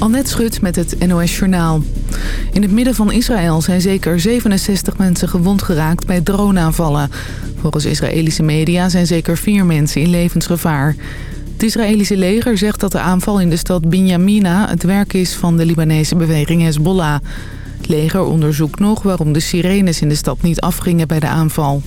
Annette Schut met het NOS Journaal. In het midden van Israël zijn zeker 67 mensen gewond geraakt bij droneaanvallen. Volgens Israëlische media zijn zeker vier mensen in levensgevaar. Het Israëlische leger zegt dat de aanval in de stad Binyamina het werk is van de Libanese beweging Hezbollah. Het leger onderzoekt nog waarom de sirenes in de stad niet afgingen bij de aanval.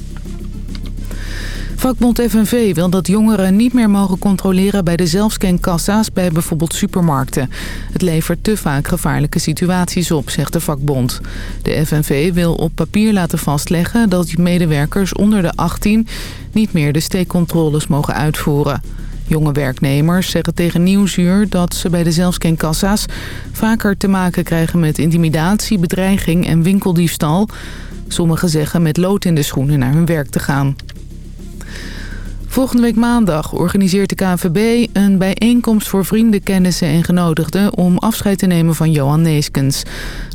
Vakbond FNV wil dat jongeren niet meer mogen controleren bij de zelfscankassa's bij bijvoorbeeld supermarkten. Het levert te vaak gevaarlijke situaties op, zegt de vakbond. De FNV wil op papier laten vastleggen dat medewerkers onder de 18 niet meer de steekcontroles mogen uitvoeren. Jonge werknemers zeggen tegen Nieuwsuur dat ze bij de zelfscankassa's vaker te maken krijgen met intimidatie, bedreiging en winkeldiefstal. Sommigen zeggen met lood in de schoenen naar hun werk te gaan. Volgende week maandag organiseert de KNVB een bijeenkomst voor vrienden, kennissen en genodigden om afscheid te nemen van Johan Neeskens.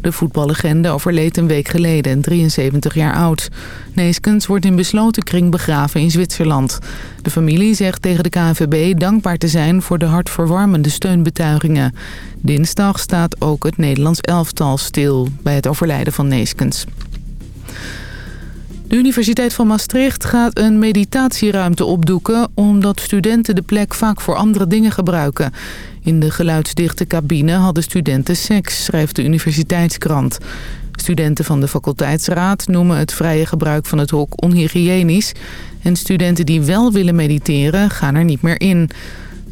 De voetballegende overleed een week geleden, 73 jaar oud. Neeskens wordt in besloten kring begraven in Zwitserland. De familie zegt tegen de KNVB dankbaar te zijn voor de hartverwarmende steunbetuigingen. Dinsdag staat ook het Nederlands elftal stil bij het overlijden van Neeskens. De Universiteit van Maastricht gaat een meditatieruimte opdoeken... omdat studenten de plek vaak voor andere dingen gebruiken. In de geluidsdichte cabine hadden studenten seks, schrijft de universiteitskrant. Studenten van de faculteitsraad noemen het vrije gebruik van het hok onhygiënisch... en studenten die wel willen mediteren gaan er niet meer in...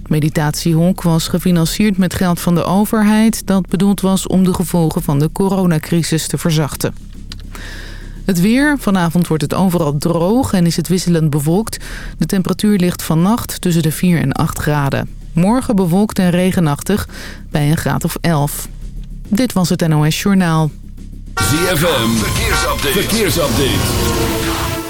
Het meditatiehonk was gefinancierd met geld van de overheid... dat bedoeld was om de gevolgen van de coronacrisis te verzachten. Het weer. Vanavond wordt het overal droog en is het wisselend bewolkt. De temperatuur ligt vannacht tussen de 4 en 8 graden. Morgen bewolkt en regenachtig bij een graad of 11. Dit was het NOS Journaal. ZFM. Verkeersupdate. Verkeersupdate.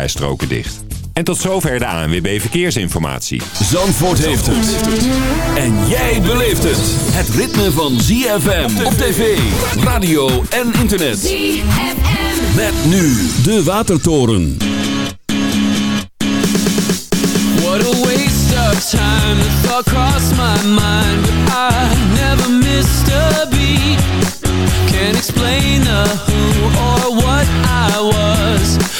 rijstroken dicht. En tot zover de ANWB Verkeersinformatie. Zandvoort heeft het. En jij beleeft het. Het ritme van ZFM op tv, radio en internet. ZFM. Met nu de Watertoren. What a waste of time. The thought crossed my mind. But I never missed a beat. Can't explain the who or what I was.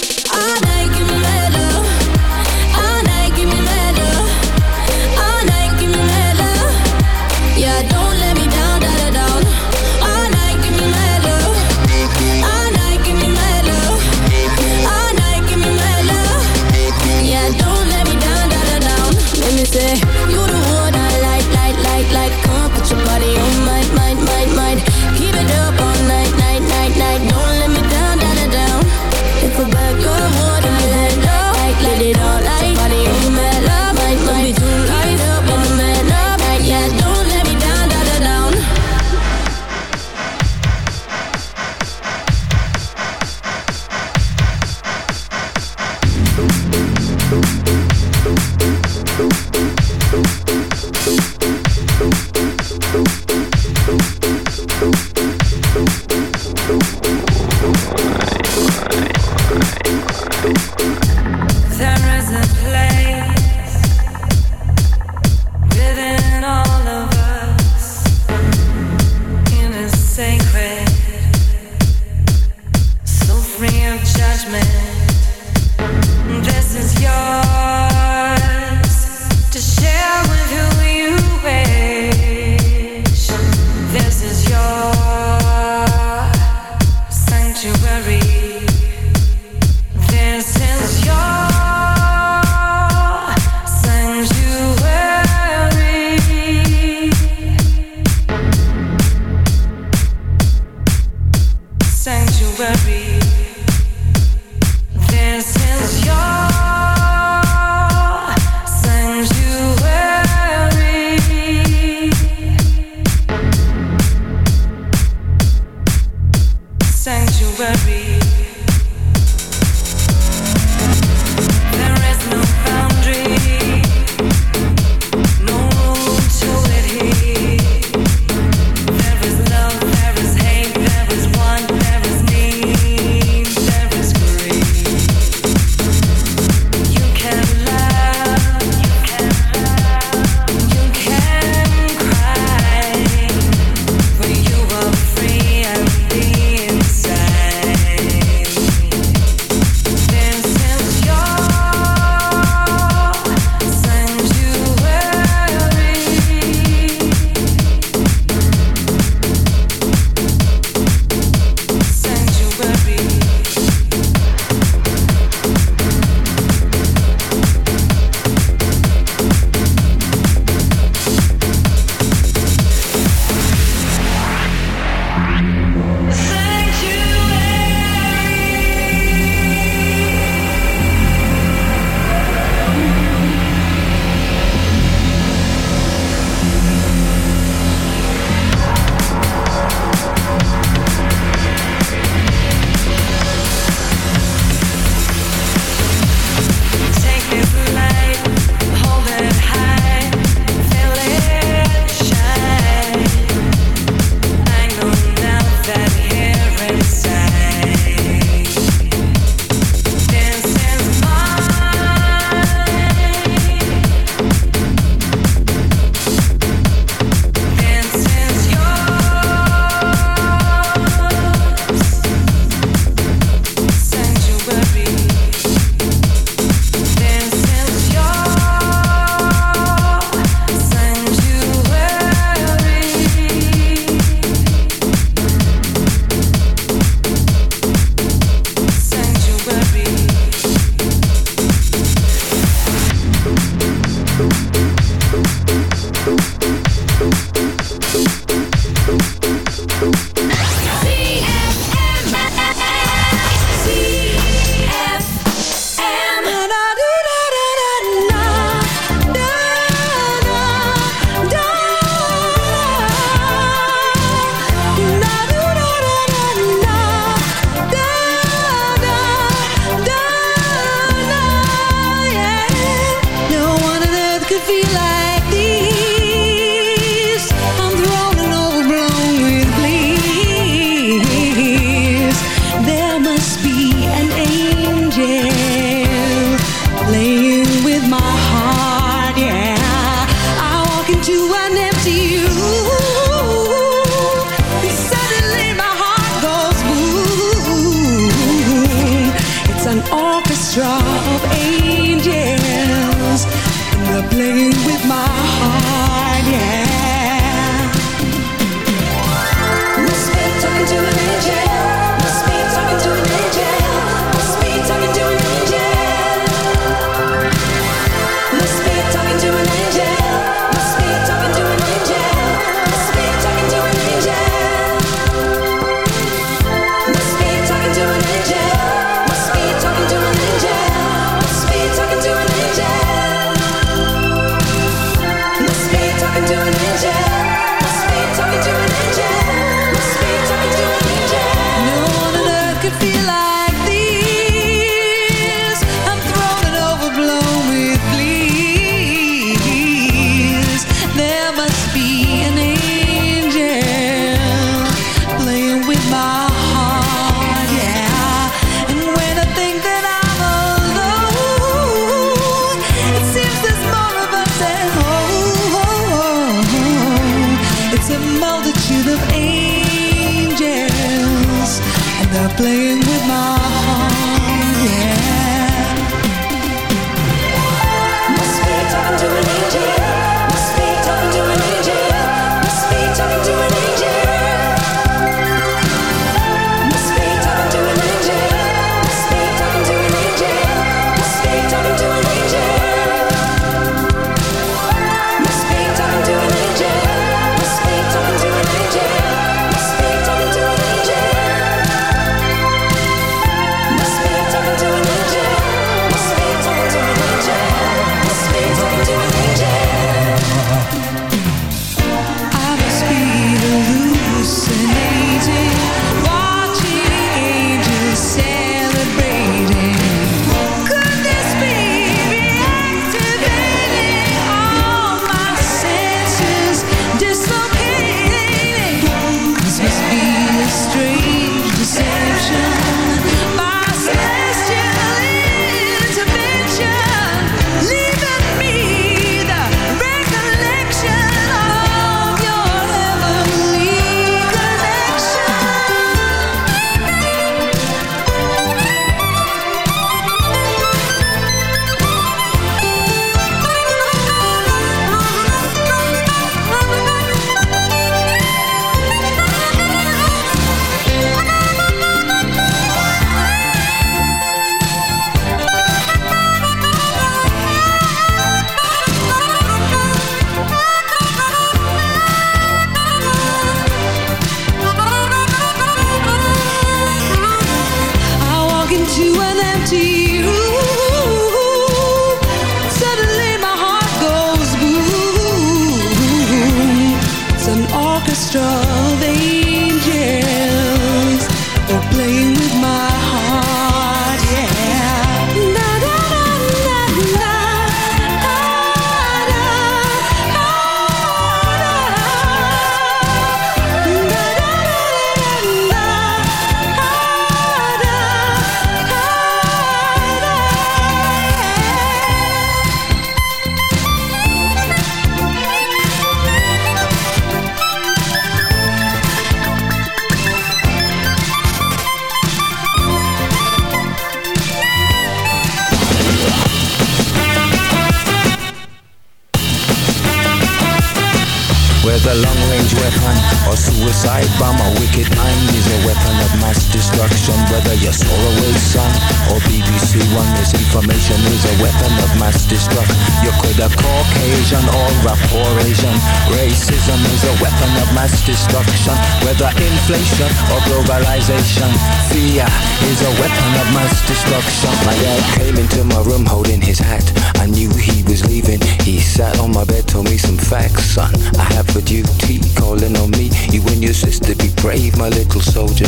BBC1 Misinformation is a weapon of mass destruction. You could have Caucasian or a Asian Racism is a weapon of mass destruction. Whether inflation or globalization Fear is a weapon of mass destruction. My dad came into my room holding his hat. I knew he was leaving. He sat on my bed, told me some facts Son, I have a duty calling on me. You and your sister, be brave my little soldier.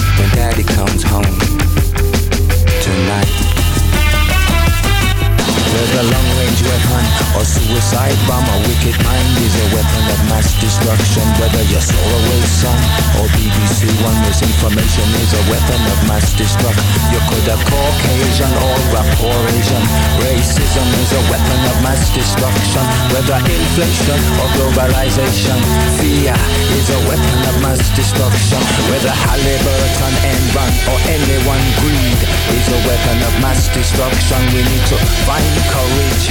daddy comes home tonight. There's a long long-range weapon or suicide bomb, a wicked mind is a weapon of mass destruction. Whether you're Solarway Sun or BBC One, misinformation is a weapon of mass destruction. You could have Caucasian or rapport Asian. Racism is a weapon of mass destruction. Whether inflation or globalization, fear is a weapon of mass destruction. Whether Halliburton, Enron or anyone greed is a weapon of mass destruction. We need to find courage,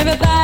Everybody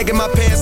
up, sagging my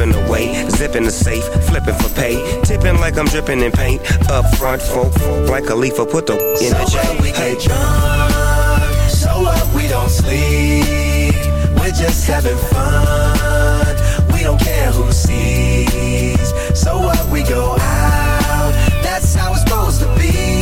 away. Zipping the safe, flipping for pay. Tipping like I'm dripping in paint. Up front, folk, like a leaf, put the in So the what we J. Hey. get drunk, so what we don't sleep. We're just having fun. We don't care who sees. So what we go out. That's how it's supposed to be.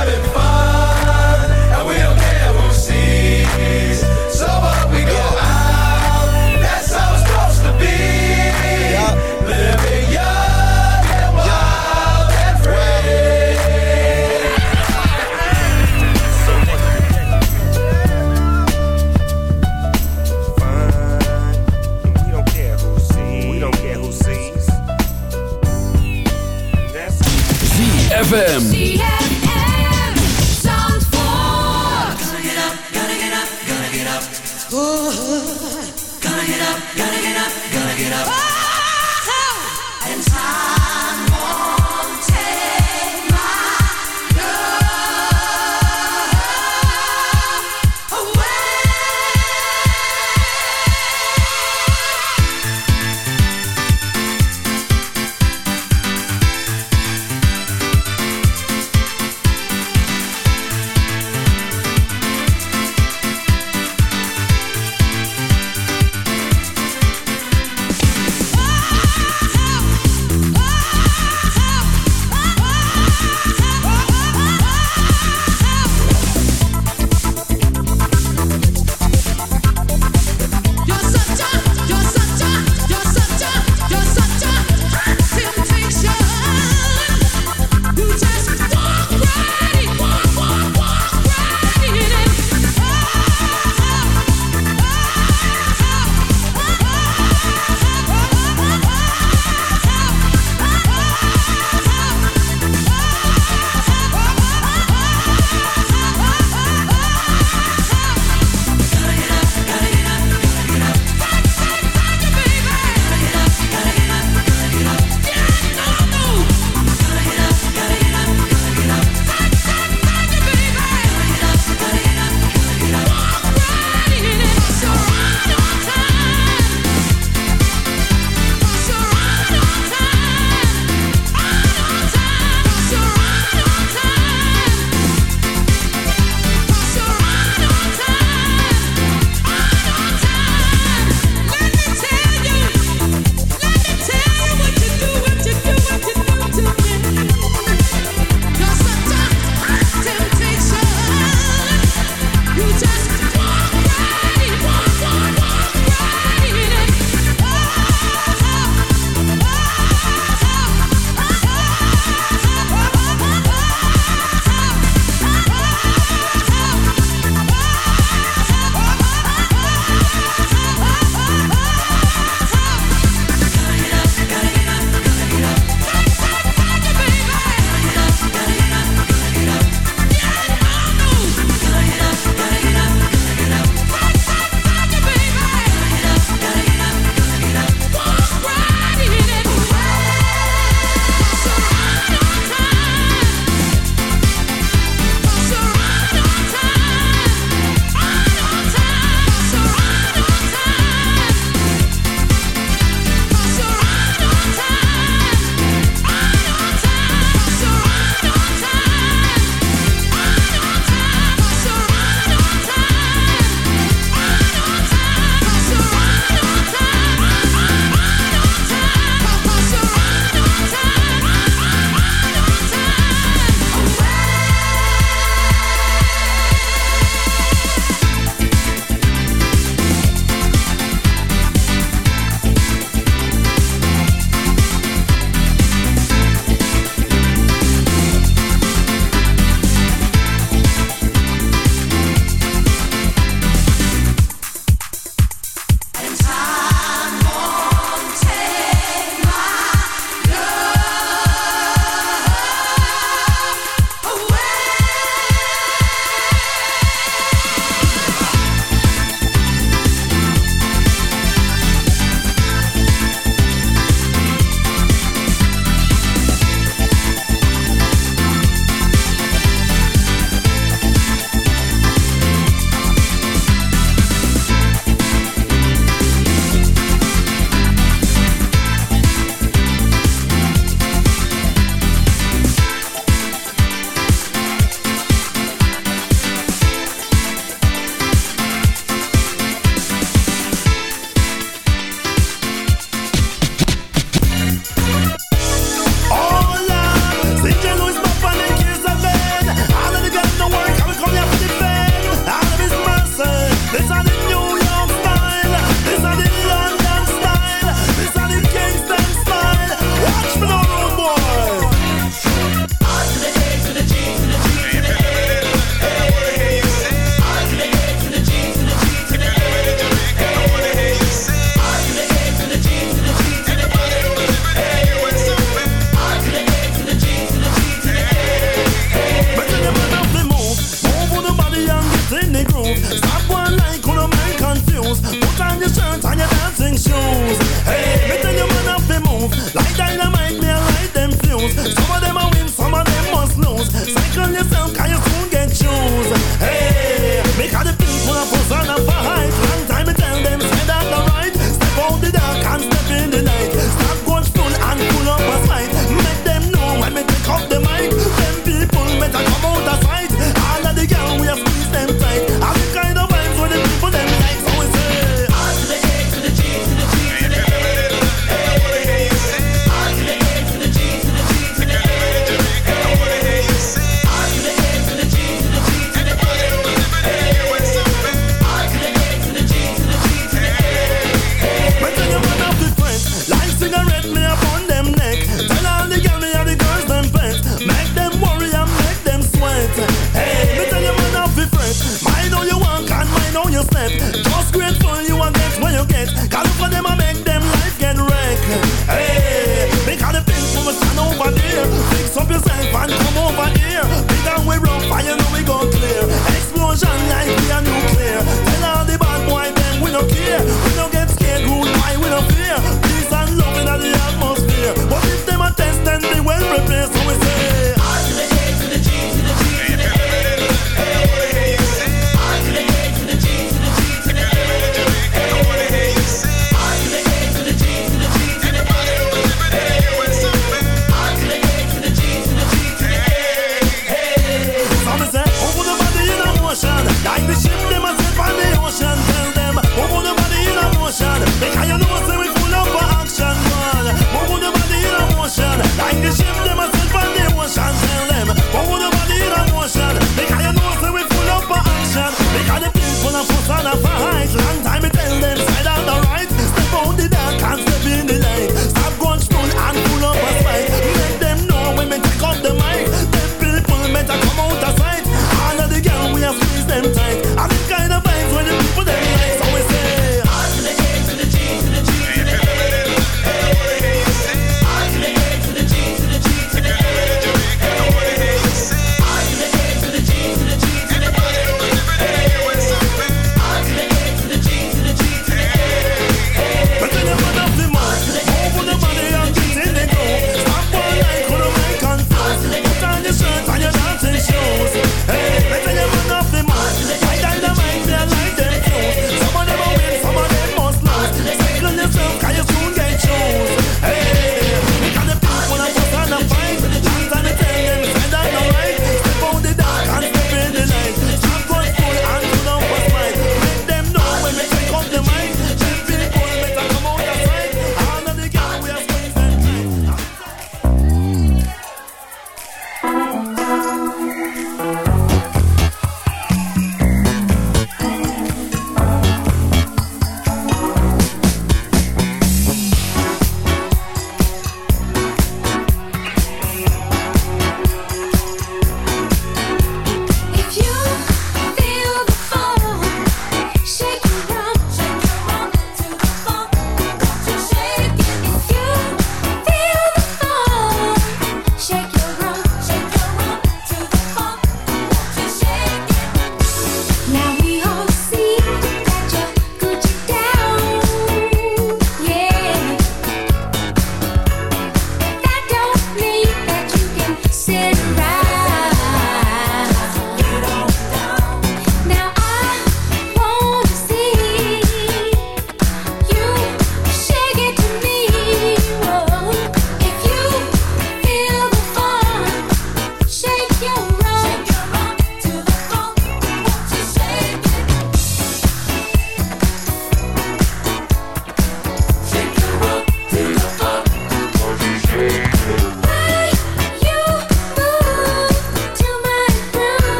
ZFM.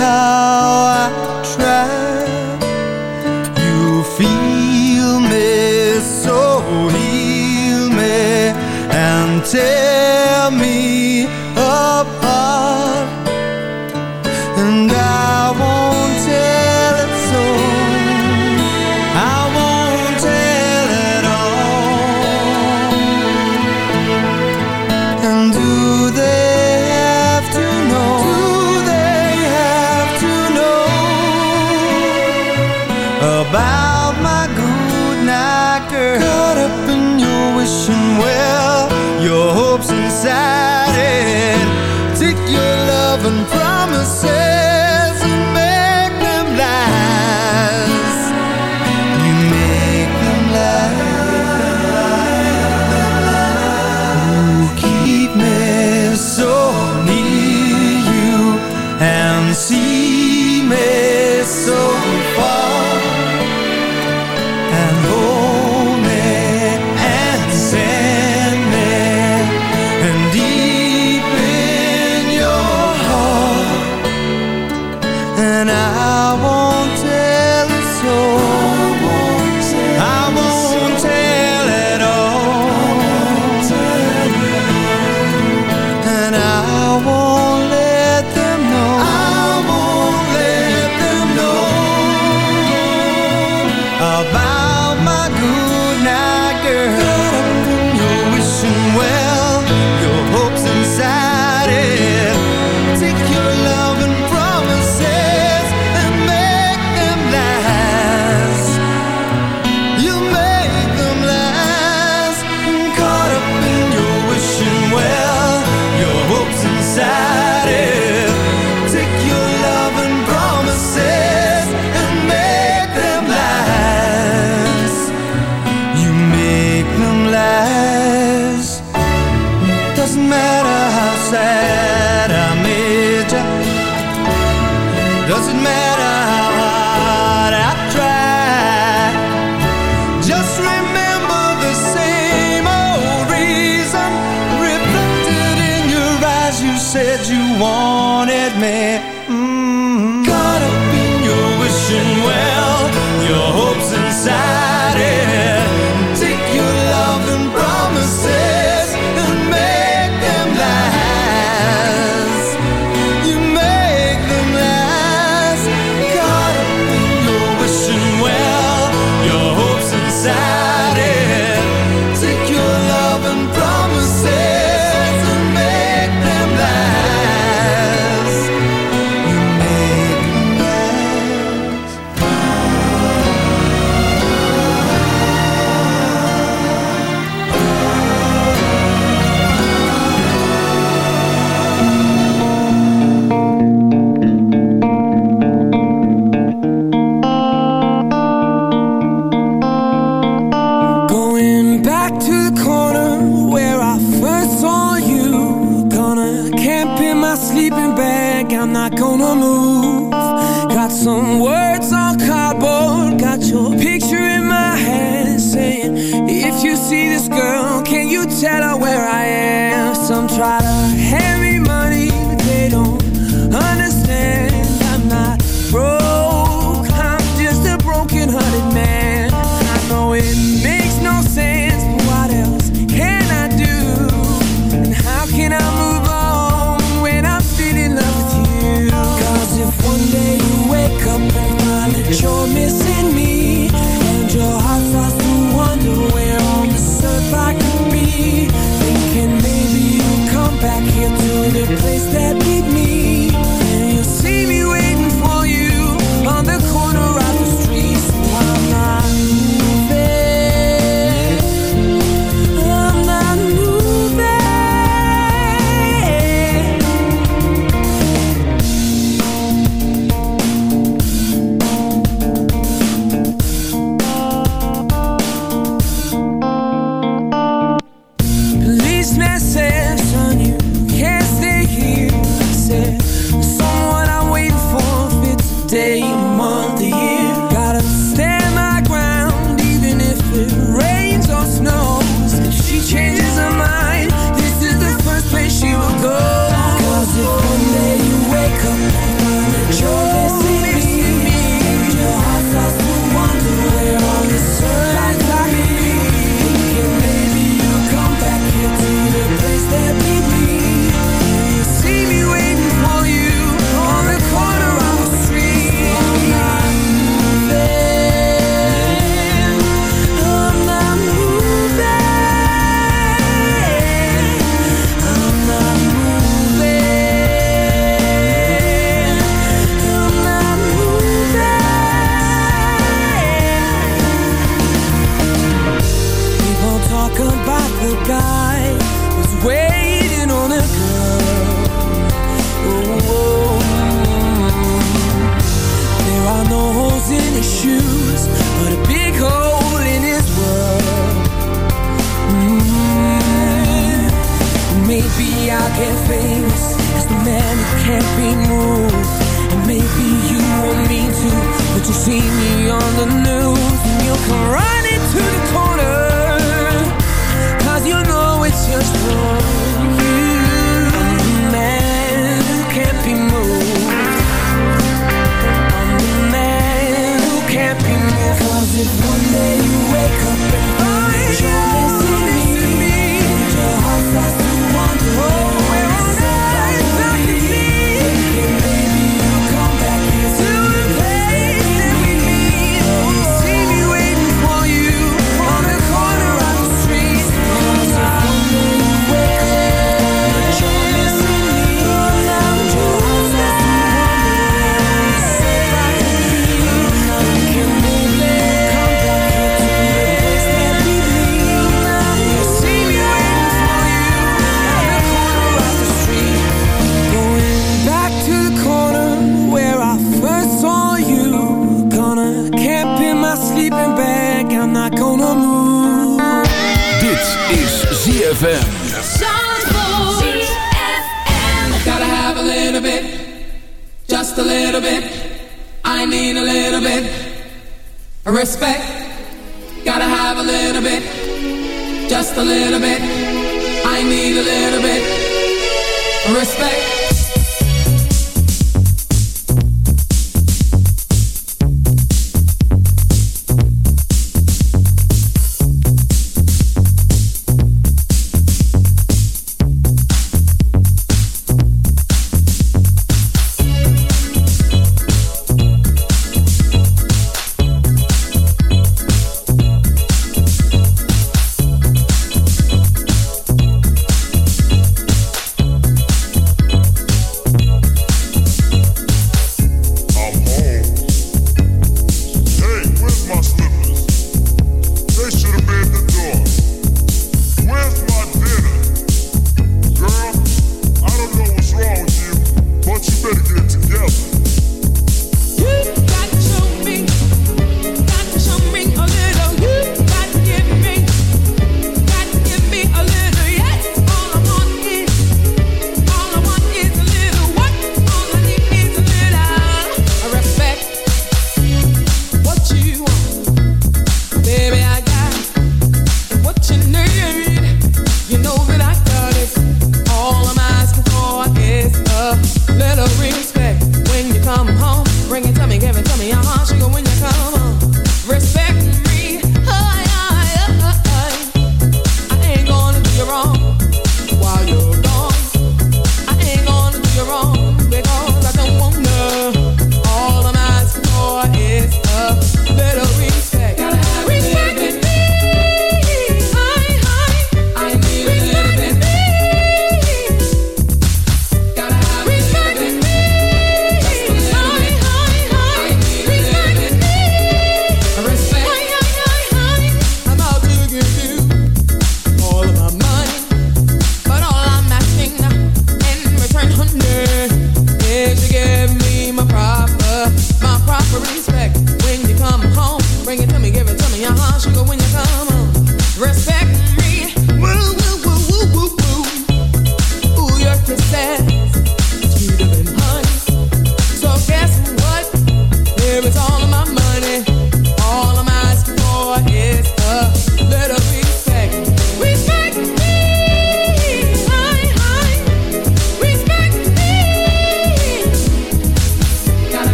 How